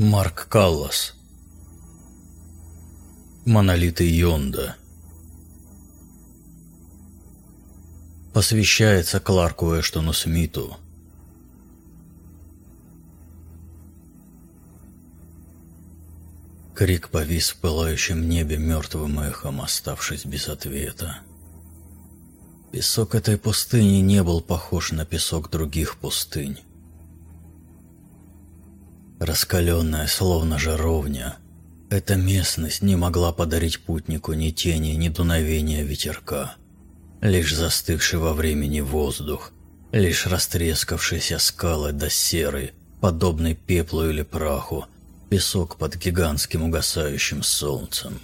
Марк Каллас Монолиты Йонда Посвящается Кларку Эштону Смиту Крик повис в пылающем небе мертвым эхом, оставшись без ответа. Песок этой пустыни не был похож на песок других пустынь. Раскаленная, словно жаровня, эта местность не могла подарить путнику ни тени, ни дуновения ветерка. Лишь застывший во времени воздух, лишь растрескавшиеся скалы до серы, подобный пеплу или праху, песок под гигантским угасающим солнцем.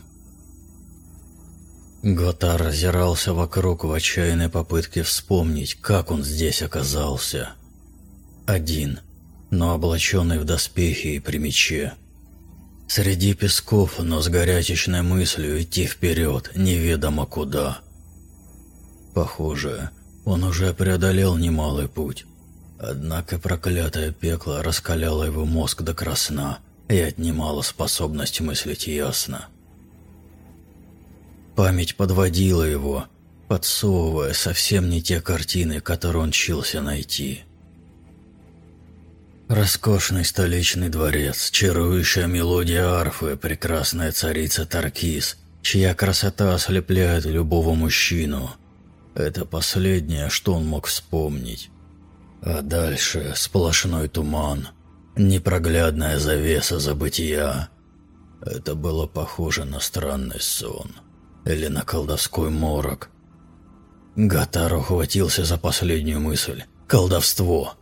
Готар озирался вокруг в отчаянной попытке вспомнить, как он здесь оказался. Один – но облаченный в доспехи и при мече. Среди песков, но с горячечной мыслью идти вперед, неведомо куда. Похоже, он уже преодолел немалый путь. Однако проклятое пекло раскаляло его мозг до красна и отнимало способность мыслить ясно. Память подводила его, подсовывая совсем не те картины, которые он чился найти. Роскошный столичный дворец, чарующая мелодия арфы, прекрасная царица Таркис, чья красота ослепляет любого мужчину. Это последнее, что он мог вспомнить. А дальше сплошной туман, непроглядная завеса забытия. Это было похоже на странный сон или на колдовской морок. Гатар ухватился за последнюю мысль. Колдовство.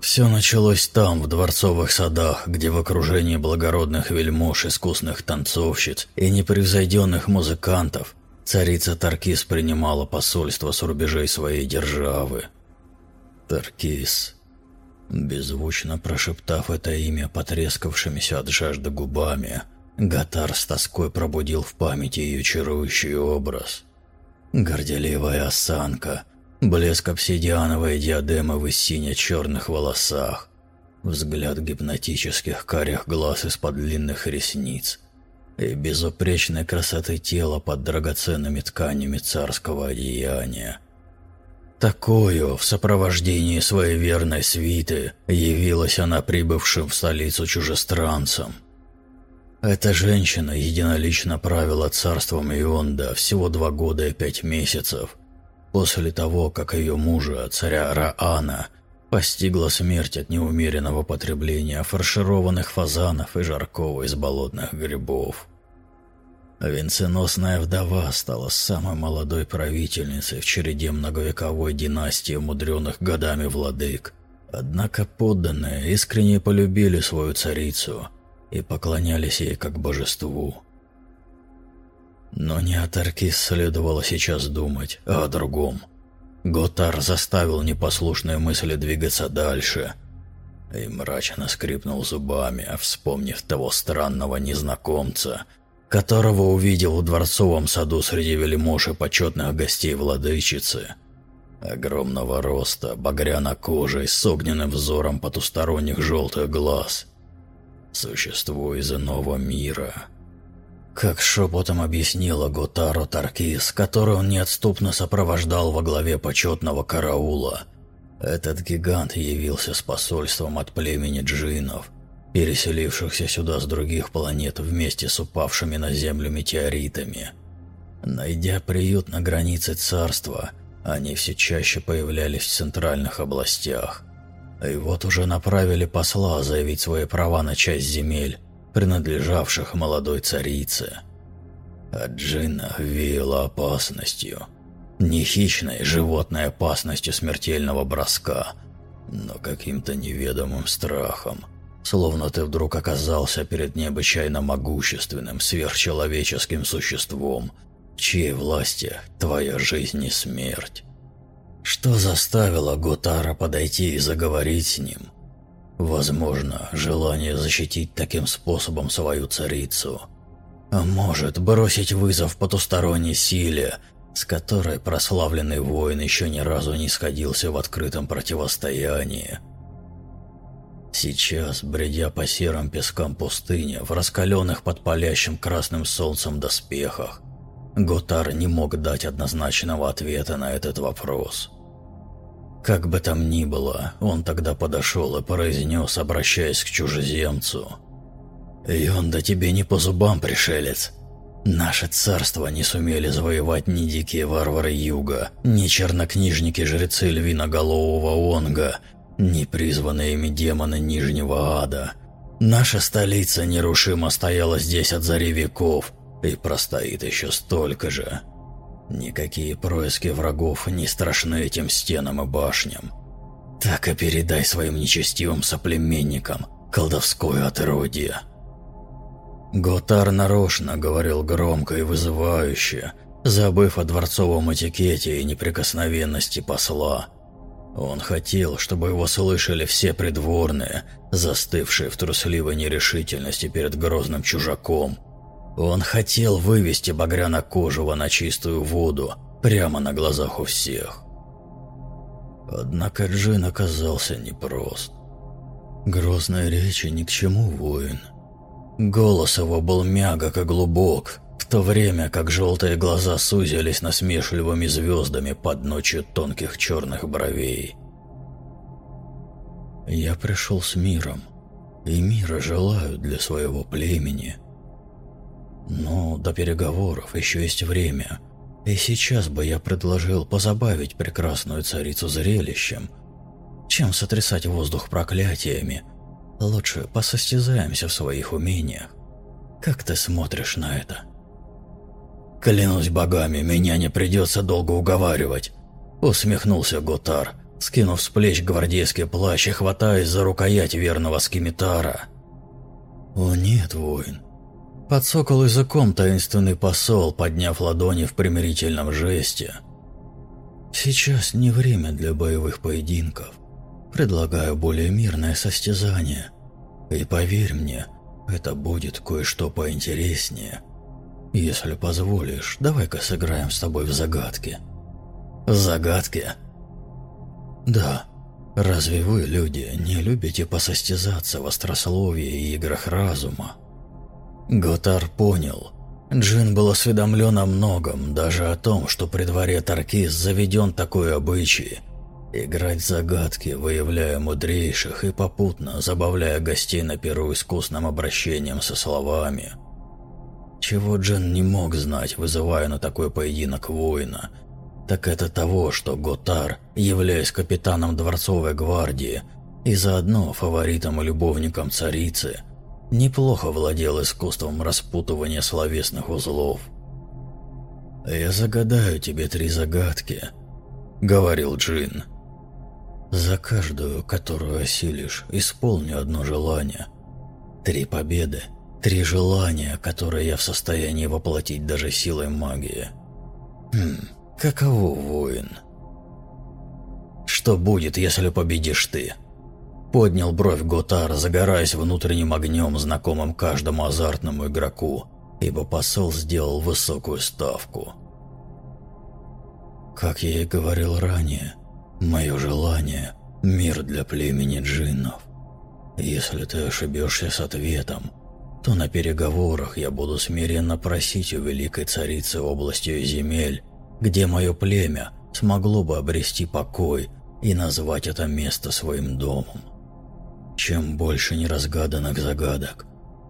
Все началось там, в дворцовых садах, где в окружении благородных вельмож, искусных танцовщиц и непревзойденных музыкантов царица Таркис принимала посольство с рубежей своей державы. Таркис. Беззвучно прошептав это имя потрескавшимися от жажды губами, Гатар с тоской пробудил в памяти ее чарующий образ. Горделивая осанка – Блеск обсидиановой диадемы в сине-черных волосах. Взгляд гипнотических карих глаз из-под длинных ресниц. И безупречной красоты тела под драгоценными тканями царского одеяния. Такую, в сопровождении своей верной свиты, явилась она прибывшим в столицу чужестранцам. Эта женщина единолично правила царством Ионда всего два года и пять месяцев – После того, как ее мужа, царя Раана, постигла смерть от неумеренного потребления фаршированных фазанов и жаркого из болотных грибов. Венценосная вдова стала самой молодой правительницей в череде многовековой династии умудренных годами владык. Однако подданные искренне полюбили свою царицу и поклонялись ей как божеству. Но не о Таркис следовало сейчас думать, а о другом. Готар заставил непослушные мысли двигаться дальше и мрачно скрипнул зубами, вспомнив того странного незнакомца, которого увидел в дворцовом саду среди вельмож и почетных гостей владычицы. Огромного роста, багряно кожей, с огненным взором потусторонних желтых глаз. Существо из иного мира — как шепотом объяснила Готаро Таркис, которую он неотступно сопровождал во главе почетного караула, этот гигант явился с посольством от племени джинов, переселившихся сюда с других планет вместе с упавшими на Землю метеоритами. Найдя приют на границе царства, они все чаще появлялись в центральных областях. И вот уже направили посла заявить свои права на часть земель, принадлежавших молодой царице. От Джина веяло опасностью. Не хищной животной опасностью смертельного броска, но каким-то неведомым страхом. Словно ты вдруг оказался перед необычайно могущественным, сверхчеловеческим существом, в чьей власти твоя жизнь и смерть. Что заставило Гутара подойти и заговорить с ним – Возможно, желание защитить таким способом свою царицу. А может, бросить вызов потусторонней силе, с которой прославленный воин еще ни разу не сходился в открытом противостоянии. Сейчас, бредя по серым пескам пустыни, в раскаленных под палящим красным солнцем доспехах, Готар не мог дать однозначного ответа на этот вопрос. Как бы там ни было, он тогда подошел и произнес, обращаясь к чужеземцу. «Йонда тебе не по зубам, пришелец. Наше царство не сумели завоевать ни дикие варвары юга, ни чернокнижники-жрецы львиноголового Онга, ни призванные ими демоны Нижнего Ада. Наша столица нерушимо стояла здесь от зари веков и простоит еще столько же. Никакие происки врагов не страшны этим стенам и башням. Так и передай своим нечестивым соплеменникам колдовское отродье. Готар нарочно говорил громко и вызывающе, забыв о дворцовом этикете и неприкосновенности посла. Он хотел, чтобы его слышали все придворные, застывшие в трусливой нерешительности перед грозным чужаком. Он хотел вывести Багряна-Кожего на чистую воду, прямо на глазах у всех. Однако Джин оказался непрост. Грозной речи ни к чему воин – Голос его был мягок и глубок, в то время как желтые глаза сузились насмешливыми звездами под ночью тонких черных бровей. «Я пришел с миром, и мира желаю для своего племени. Но до переговоров еще есть время, и сейчас бы я предложил позабавить прекрасную царицу зрелищем, чем сотрясать воздух проклятиями – Лучше посостязаемся в своих умениях. Как ты смотришь на это? Клянусь богами, меня не придется долго уговаривать. Усмехнулся Гутар, скинув с плеч гвардейский плащ и хватаясь за рукоять верного скимитара. О нет, воин. Подсокол языком таинственный посол, подняв ладони в примирительном жесте. Сейчас не время для боевых поединков. Предлагаю более мирное состязание. И поверь мне, это будет кое-что поинтереснее. Если позволишь, давай-ка сыграем с тобой в загадки. Загадки? Да. Разве вы, люди, не любите посостязаться в острословии и играх разума? Готар понял. Джин был осведомлен о многом, даже о том, что при дворе Таркис заведен такой обычай – Играть загадки, выявляя мудрейших и попутно забавляя гостей на перу искусным обращением со словами. Чего Джен не мог знать, вызывая на такой поединок воина, так это того, что Готар, являясь капитаном дворцовой гвардии и заодно фаворитом и любовником царицы, неплохо владел искусством распутывания словесных узлов. «Я загадаю тебе три загадки», — говорил Джин. За каждую, которую осилишь, исполню одно желание. Три победы, три желания, которые я в состоянии воплотить даже силой магии. Хм, каково воин? Что будет, если победишь ты? Поднял бровь Готар, загораясь внутренним огнем, знакомым каждому азартному игроку, ибо посол сделал высокую ставку. Как я и говорил ранее, Мое желание – мир для племени джиннов. Если ты ошибешься с ответом, то на переговорах я буду смиренно просить у великой царицы области и земель, где мое племя смогло бы обрести покой и назвать это место своим домом. Чем больше неразгаданных загадок,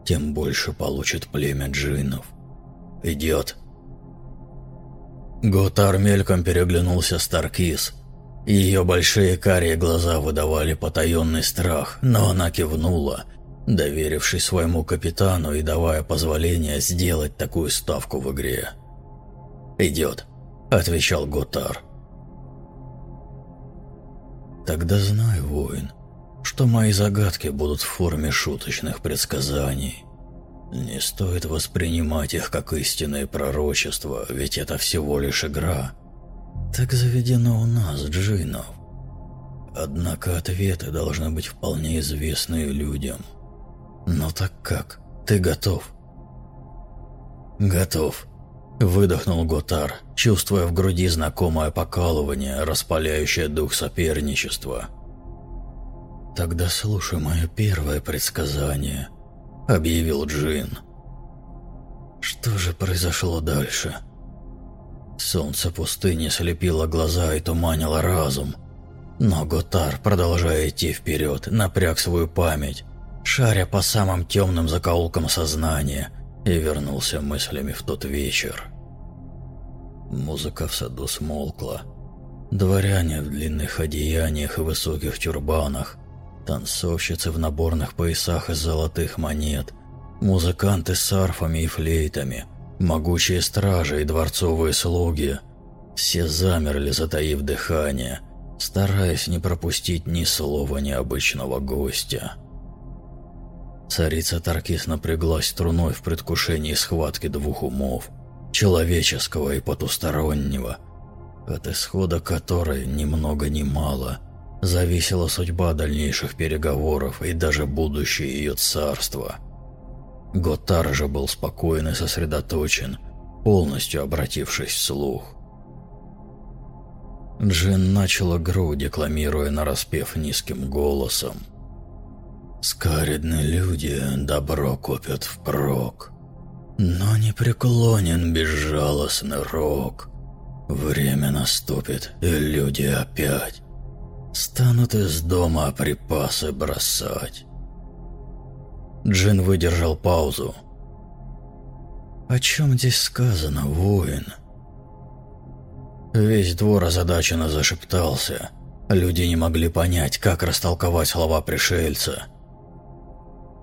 тем больше получит племя джиннов. Идет. Готар мельком переглянулся с Таркис, ее большие карие глаза выдавали потаенный страх, но она кивнула, доверившись своему капитану и давая позволение сделать такую ставку в игре. «Идет», — отвечал Готар. «Тогда знай, воин, что мои загадки будут в форме шуточных предсказаний. Не стоит воспринимать их как истинное пророчество, ведь это всего лишь игра». Так заведено у нас, джинов. Однако ответы должны быть вполне известны людям. Но так как? Ты готов? Готов. Выдохнул Готар, чувствуя в груди знакомое покалывание, распаляющее дух соперничества. «Тогда слушай мое первое предсказание», — объявил Джин. Что же произошло дальше? Солнце пустыни слепило глаза и туманило разум. Но Готар, продолжая идти вперед, напряг свою память, шаря по самым темным закоулкам сознания, и вернулся мыслями в тот вечер. Музыка в саду смолкла. Дворяне в длинных одеяниях и высоких тюрбанах, танцовщицы в наборных поясах из золотых монет, музыканты с арфами и флейтами, могучие стражи и дворцовые слуги. Все замерли, затаив дыхание, стараясь не пропустить ни слова необычного гостя. Царица Таркис напряглась струной в предвкушении схватки двух умов, человеческого и потустороннего, от исхода которой ни много ни мало зависела судьба дальнейших переговоров и даже будущее ее царства. Готар же был спокоен и сосредоточен, полностью обратившись вслух. Джин начал игру, декламируя нараспев низким голосом. «Скаридны люди добро копят впрок, но не преклонен безжалостный рок. Время наступит, и люди опять станут из дома припасы бросать. Джин выдержал паузу. «О чем здесь сказано, воин?» Весь двор озадаченно зашептался. Люди не могли понять, как растолковать слова пришельца.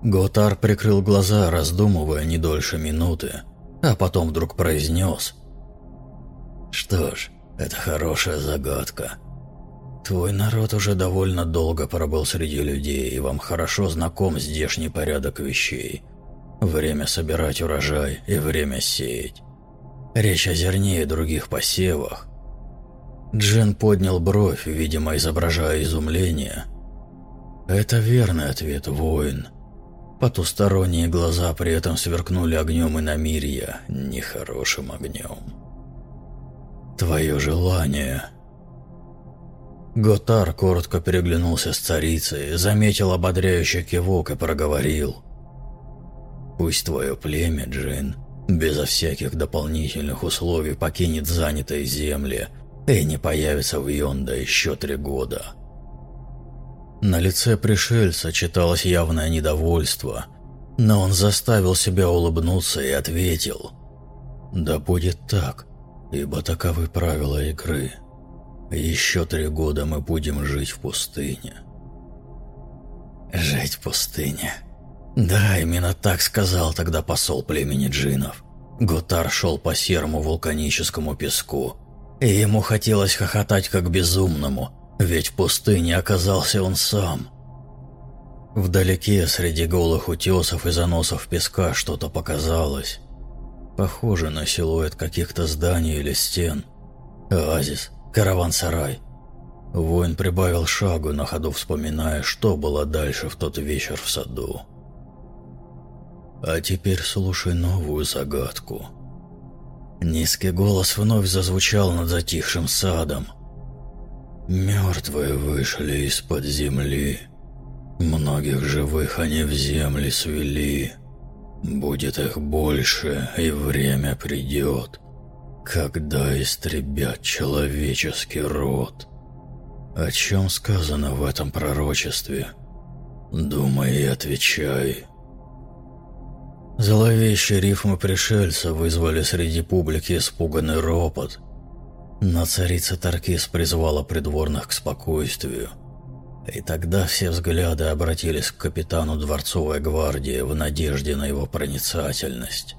Готар прикрыл глаза, раздумывая не дольше минуты, а потом вдруг произнес. «Что ж, это хорошая загадка. Твой народ уже довольно долго пробыл среди людей, и вам хорошо знаком здешний порядок вещей. Время собирать урожай и время сеять. Речь о зерне и других посевах. Джен поднял бровь, видимо, изображая изумление. Это верный ответ, воин. Потусторонние глаза при этом сверкнули огнем и намирья, нехорошим огнем. Твое желание Готар коротко переглянулся с царицей, заметил ободряющий кивок и проговорил. «Пусть твое племя, Джин, безо всяких дополнительных условий покинет занятые земли и не появится в Йонда еще три года». На лице пришельца читалось явное недовольство, но он заставил себя улыбнуться и ответил. «Да будет так, ибо таковы правила игры». Еще три года мы будем жить в пустыне. Жить в пустыне. Да, именно так сказал тогда посол племени джинов. Гутар шел по серому вулканическому песку, и ему хотелось хохотать как безумному, ведь в пустыне оказался он сам. Вдалеке, среди голых утесов и заносов песка, что-то показалось. Похоже на силуэт каких-то зданий или стен. Оазис, караван-сарай. Воин прибавил шагу, на ходу вспоминая, что было дальше в тот вечер в саду. А теперь слушай новую загадку. Низкий голос вновь зазвучал над затихшим садом. Мертвые вышли из-под земли. Многих живых они в земли свели. Будет их больше, и время придет когда истребят человеческий род. О чем сказано в этом пророчестве? Думай и отвечай. Зловещие рифмы пришельца вызвали среди публики испуганный ропот. Но царица Таркис призвала придворных к спокойствию. И тогда все взгляды обратились к капитану дворцовой гвардии в надежде на его проницательность.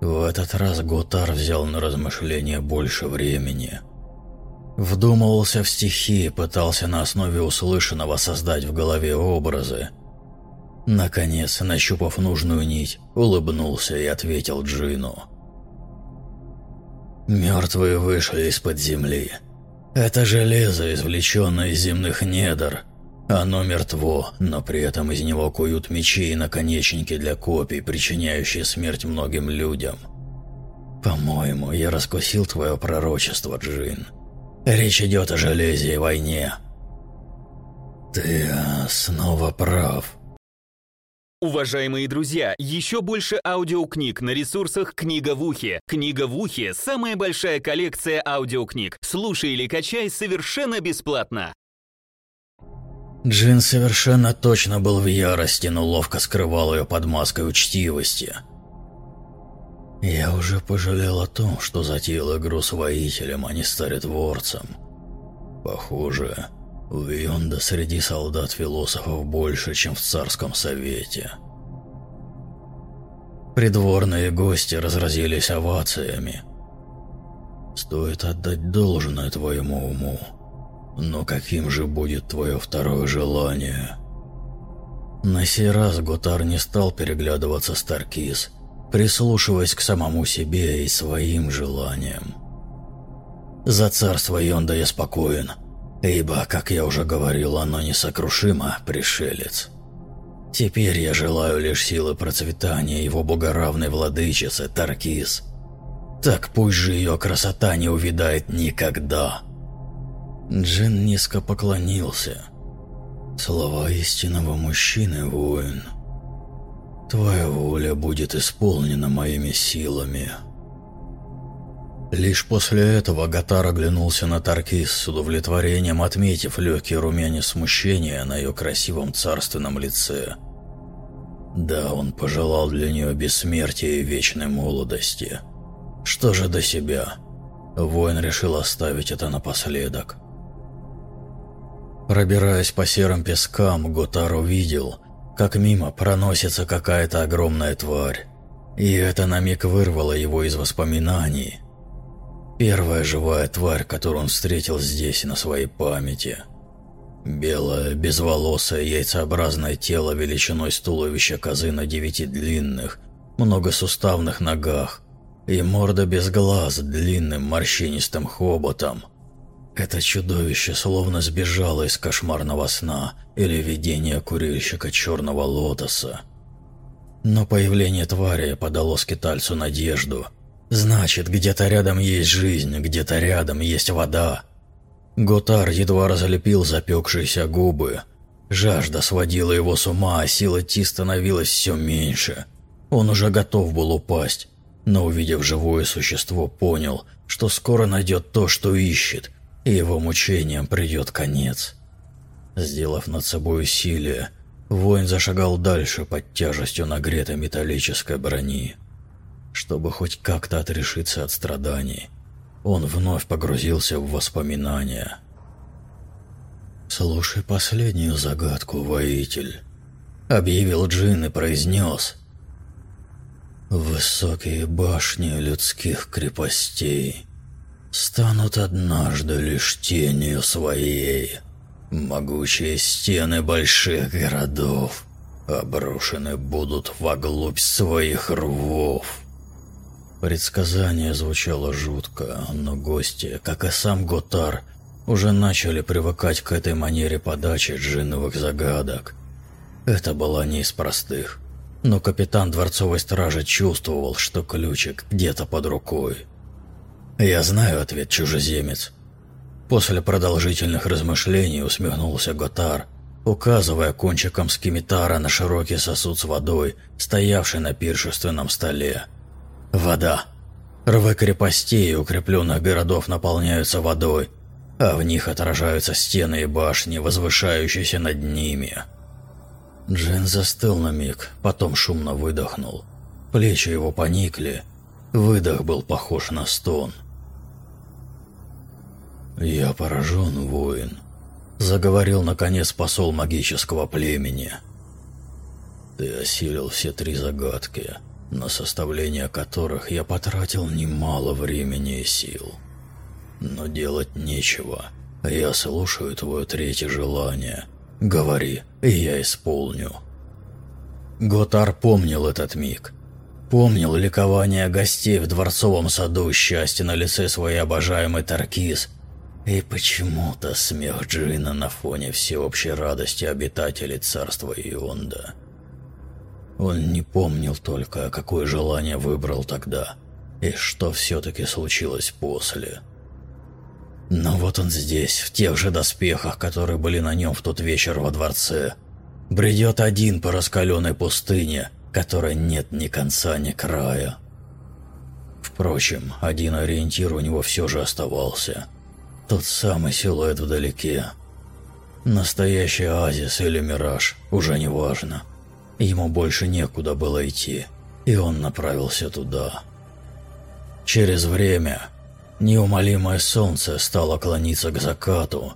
В этот раз Гутар взял на размышления больше времени. Вдумывался в стихи, пытался на основе услышанного создать в голове образы. Наконец, нащупав нужную нить, улыбнулся и ответил Джину. «Мертвые вышли из-под земли. Это железо, извлеченное из земных недр, оно мертво, но при этом из него куют мечи и наконечники для копий, причиняющие смерть многим людям. По-моему, я раскусил твое пророчество, Джин. Речь идет о железе и войне. Ты а, снова прав. Уважаемые друзья, еще больше аудиокниг на ресурсах «Книга в ухе». «Книга в ухе» — самая большая коллекция аудиокниг. Слушай или качай совершенно бесплатно. Джин совершенно точно был в ярости, но ловко скрывал ее под маской учтивости. Я уже пожалел о том, что затеял игру с воителем, а не старитворцем. Похоже, у Вионда среди солдат философов больше, чем в царском совете. Придворные гости разразились овациями. Стоит отдать должное твоему уму. Но каким же будет твое второе желание? На сей раз Готар не стал переглядываться с Таркис, прислушиваясь к самому себе и своим желаниям. За царство Йонда я спокоен – Ибо, как я уже говорил, оно несокрушимо, пришелец. Теперь я желаю лишь силы процветания его богоравной владычицы Таркис. Так пусть же ее красота не увядает никогда. Джин низко поклонился. Слова истинного мужчины, воин. Твоя воля будет исполнена моими силами. Лишь после этого Гатар оглянулся на Таркис с удовлетворением, отметив легкий румянец смущения на ее красивом царственном лице. Да, он пожелал для нее бессмертия и вечной молодости. Что же до себя? Воин решил оставить это напоследок. Пробираясь по серым пескам, Готар увидел, как мимо проносится какая-то огромная тварь. И это на миг вырвало его из воспоминаний – Первая живая тварь, которую он встретил здесь на своей памяти. Белое, безволосое, яйцеобразное тело величиной с туловища козы на девяти длинных, многосуставных ногах и морда без глаз длинным морщинистым хоботом. Это чудовище словно сбежало из кошмарного сна или видения курильщика черного лотоса. Но появление твари подало скитальцу надежду – Значит, где-то рядом есть жизнь, где-то рядом есть вода. Готар едва разлепил запекшиеся губы. Жажда сводила его с ума, а сила Ти становилась все меньше. Он уже готов был упасть, но увидев живое существо, понял, что скоро найдет то, что ищет, и его мучениям придет конец. Сделав над собой усилие, воин зашагал дальше под тяжестью нагретой металлической брони. Чтобы хоть как-то отрешиться от страданий, он вновь погрузился в воспоминания. «Слушай последнюю загадку, воитель», — объявил Джин и произнес. «Высокие башни людских крепостей станут однажды лишь тенью своей. Могучие стены больших городов обрушены будут воглубь своих рвов». Предсказание звучало жутко, но гости, как и сам Готар, уже начали привыкать к этой манере подачи джинновых загадок. Это была не из простых, но капитан дворцовой стражи чувствовал, что ключик где-то под рукой. «Я знаю ответ, чужеземец». После продолжительных размышлений усмехнулся Готар, указывая кончиком скимитара на широкий сосуд с водой, стоявший на пиршественном столе. Вода. Рвы крепостей и укрепленных городов наполняются водой, а в них отражаются стены и башни, возвышающиеся над ними. Джин застыл на миг, потом шумно выдохнул. Плечи его поникли. Выдох был похож на стон. «Я поражен, воин», — заговорил, наконец, посол магического племени. «Ты осилил все три загадки на составление которых я потратил немало времени и сил. Но делать нечего. Я слушаю твое третье желание. Говори, и я исполню. Готар помнил этот миг. Помнил ликование гостей в дворцовом саду, счастье на лице своей обожаемой Таркиз, и почему-то смех Джина на фоне всеобщей радости обитателей царства Ионда. Он не помнил только, какое желание выбрал тогда, и что все-таки случилось после. Но вот он здесь, в тех же доспехах, которые были на нем в тот вечер во дворце. Бредет один по раскаленной пустыне, которой нет ни конца, ни края. Впрочем, один ориентир у него все же оставался. Тот самый силуэт вдалеке. Настоящий оазис или мираж, уже не важно. Ему больше некуда было идти, и он направился туда. Через время неумолимое солнце стало клониться к закату.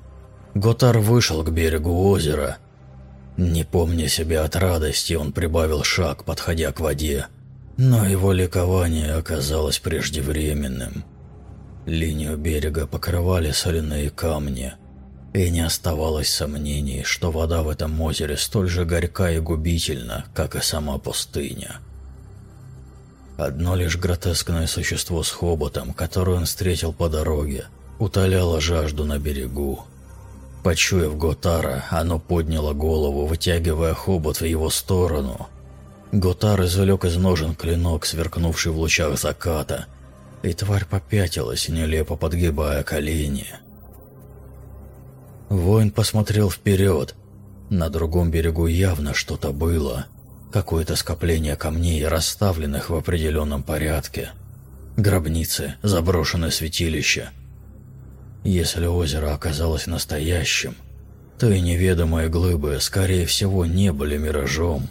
Готар вышел к берегу озера. Не помня себя от радости, он прибавил шаг, подходя к воде. Но его ликование оказалось преждевременным. Линию берега покрывали соляные камни, и не оставалось сомнений, что вода в этом озере столь же горька и губительна, как и сама пустыня. Одно лишь гротескное существо с хоботом, которое он встретил по дороге, утоляло жажду на берегу. Почуяв Готара, оно подняло голову, вытягивая хобот в его сторону. Готар извлек из ножен клинок, сверкнувший в лучах заката, и тварь попятилась, нелепо подгибая колени. Воин посмотрел вперед. На другом берегу явно что-то было – Какое-то скопление камней, расставленных в определенном порядке. Гробницы, заброшенное святилище. Если озеро оказалось настоящим, то и неведомые глыбы, скорее всего, не были миражом.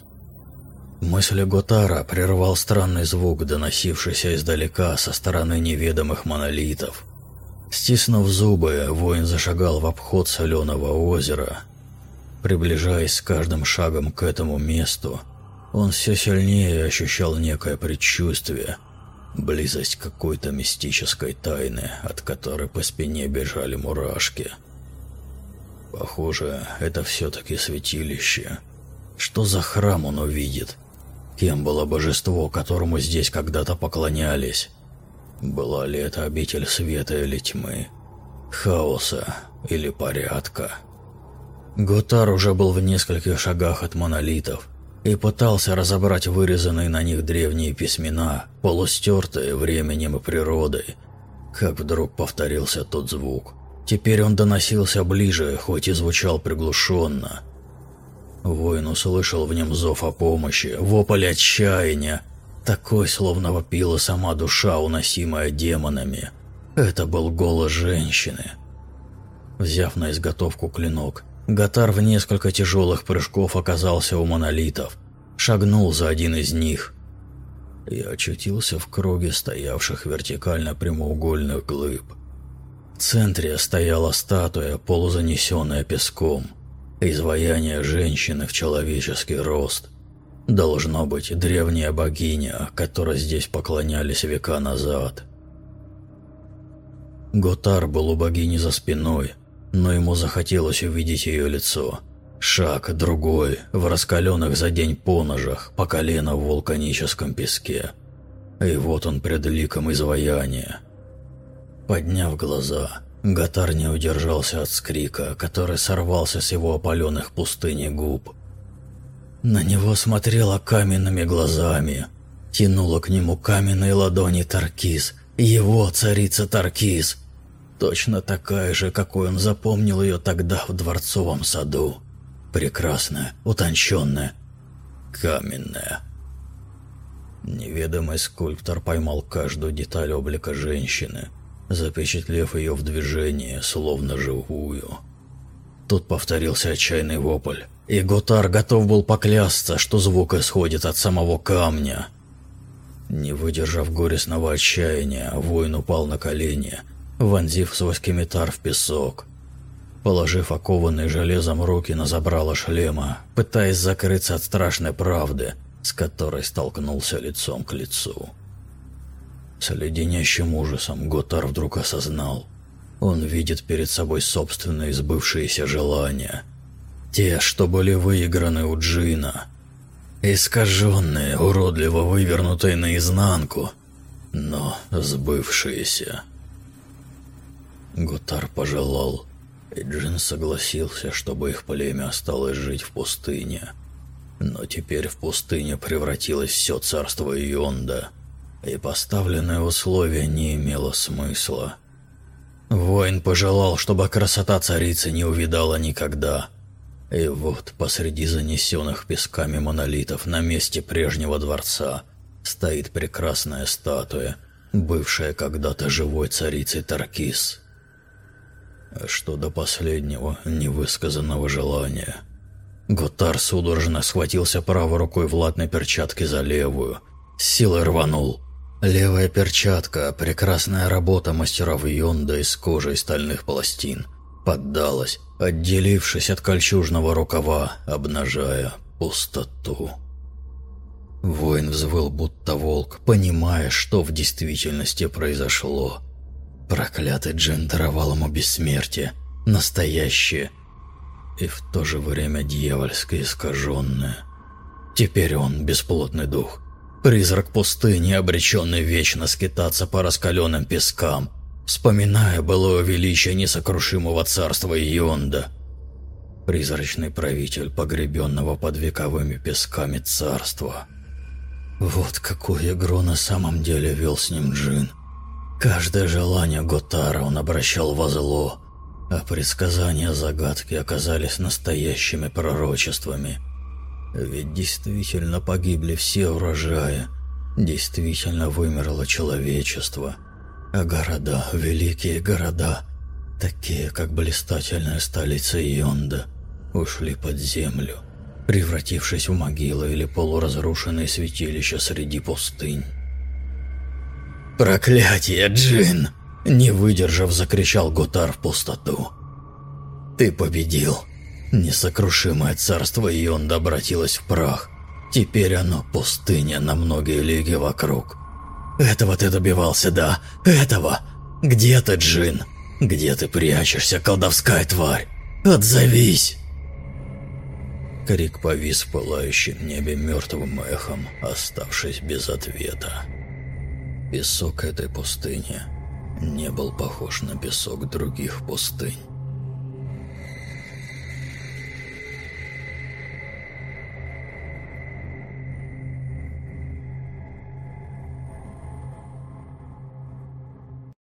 Мысли Готара прервал странный звук, доносившийся издалека со стороны неведомых монолитов. Стиснув зубы, воин зашагал в обход соленого озера. Приближаясь с каждым шагом к этому месту, он все сильнее ощущал некое предчувствие, близость какой-то мистической тайны, от которой по спине бежали мурашки. Похоже, это все-таки святилище. Что за храм он увидит? Кем было божество, которому здесь когда-то поклонялись? Была ли это обитель света или тьмы? Хаоса или порядка? Готар уже был в нескольких шагах от монолитов, и пытался разобрать вырезанные на них древние письмена, полустертые временем и природой. Как вдруг повторился тот звук. Теперь он доносился ближе, хоть и звучал приглушенно. Воин услышал в нем зов о помощи, вопль отчаяния, такой, словно вопила сама душа, уносимая демонами. Это был голос женщины. Взяв на изготовку клинок, Гатар в несколько тяжелых прыжков оказался у монолитов, шагнул за один из них и очутился в круге стоявших вертикально прямоугольных глыб. В центре стояла статуя, полузанесенная песком, изваяние женщины в человеческий рост. Должно быть древняя богиня, которой здесь поклонялись века назад. Готар был у богини за спиной – но ему захотелось увидеть ее лицо. Шаг, другой, в раскаленных за день поножах, по колено в вулканическом песке. И вот он пред ликом изваяния. Подняв глаза, Гатар не удержался от скрика, который сорвался с его опаленных пустыни губ. На него смотрела каменными глазами, тянула к нему каменные ладони Таркиз, его царица Таркиз – Точно такая же, какой он запомнил ее тогда в дворцовом саду. Прекрасная, утонченная, каменная. Неведомый скульптор поймал каждую деталь облика женщины, запечатлев ее в движении, словно живую. Тут повторился отчаянный вопль, и Готар готов был поклясться, что звук исходит от самого камня. Не выдержав горестного отчаяния, воин упал на колени – вонзив свой скеметар в песок. Положив окованные железом руки на забрало шлема, пытаясь закрыться от страшной правды, с которой столкнулся лицом к лицу. С леденящим ужасом Готар вдруг осознал. Он видит перед собой собственные сбывшиеся желания. Те, что были выиграны у Джина. Искаженные, уродливо вывернутые наизнанку, но сбывшиеся. Гутар пожелал, и Джин согласился, чтобы их племя осталось жить в пустыне. Но теперь в пустыне превратилось все царство Йонда, и поставленное условие не имело смысла. Воин пожелал, чтобы красота царицы не увидала никогда. И вот посреди занесенных песками монолитов на месте прежнего дворца стоит прекрасная статуя, бывшая когда-то живой царицей Таркис. Что до последнего невысказанного желания? Готар судорожно схватился правой рукой в латной перчатке за левую, силой рванул. Левая перчатка, прекрасная работа мастеров Йонда из кожи и стальных пластин, поддалась, отделившись от кольчужного рукава, обнажая пустоту. Воин взвыл, будто волк, понимая, что в действительности произошло. Проклятый Джин даровал ему бессмертие, настоящее, и в то же время дьявольское искаженное. Теперь он бесплотный дух, Призрак пустыни, обреченный вечно скитаться по раскаленным пескам, вспоминая былое величие несокрушимого царства Йонда. Призрачный правитель погребенного под вековыми песками царства. Вот какую игру на самом деле вел с ним Джин. Каждое желание Готара он обращал во зло, а предсказания загадки оказались настоящими пророчествами – ведь действительно погибли все урожаи, действительно вымерло человечество. А города, великие города, такие как блистательная столица Йонда, ушли под землю, превратившись в могилы или полуразрушенные святилища среди пустынь. «Проклятие, Джин!» Не выдержав, закричал Гутар в пустоту. «Ты победил!» Несокрушимое царство Ионда обратилось в прах. Теперь оно пустыня на многие лиги вокруг. Этого ты добивался, да? Этого? Где ты, Джин? Где ты прячешься, колдовская тварь? Отзовись!» Крик повис в пылающем небе мертвым эхом, оставшись без ответа. Песок этой пустыни не был похож на песок других пустынь.